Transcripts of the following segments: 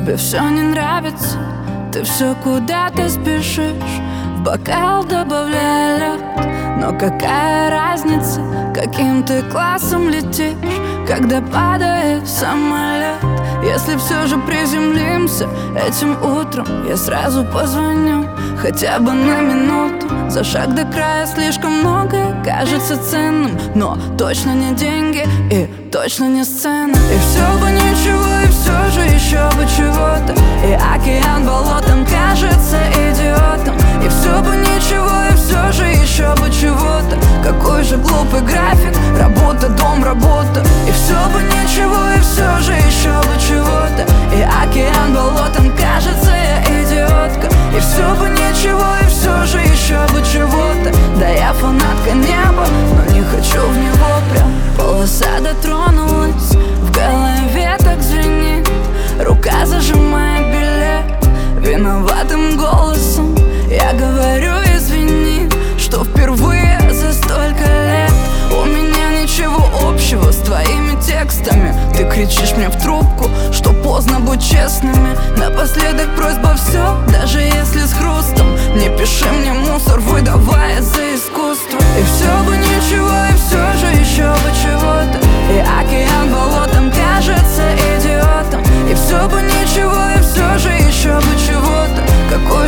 Тебе все не нравится, ты все куда-то спешишь. В бокал добавляя лед Но какая разница, каким ты классом летишь? Когда падает самолет Если все же приземлимся этим утром Я сразу позвоню, хотя бы на минуту. За шаг до края слишком многое кажется ценным Но точно не деньги и точно не сцена. И все бы ничего, все же еще бы чего-то. И океан болотом кажется идиотом. И все бы ничего, и все же еще бы чего-то. Какой же глупый график, работа, дом, работа. И все бы ничего, и все же еще бы чего-то. И океан болотом кажется я идиотка. И все бы ничего, и все же еще бы чего-то. Да я фанатка неба, но не хочу в него прям. Полоса дотронулась, Рука зажимает билет Виноватым голосом. Я говорю извини Что впервые за столько лет. У меня ничего общего с твоими текстами. Ты кричишь мне в трубку, что поздно быть честными. Напоследок просьба все, даже если с хрустом. Не пиши мне мусор, выдавая за искусство. И все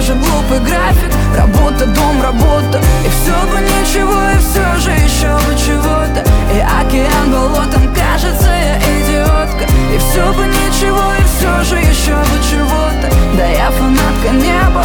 же глупый график, работа, дом, работа. И все бы ничего, и все же еще бы чего-то. И океан болотом кажется я идиотка. И все бы ничего, и все же еще бы чего-то. Да я фанатка неба,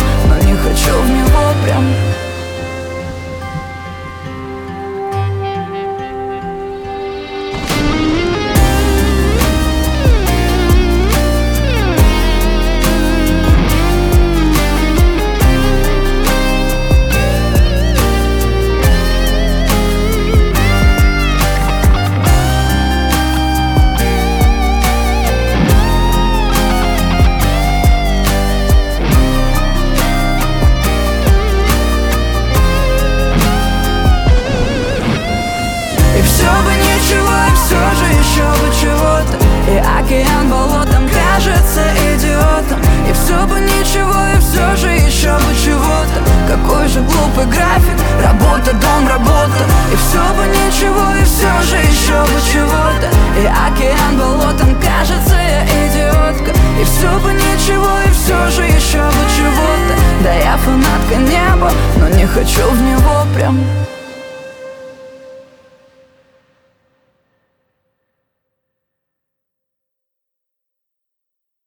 все бы ничего, и все же еще бы чего-то. И океан болотом кажется я идиотка. И все бы ничего, и все же еще бы чего-то. Да я фанатка неба, но не хочу в него прям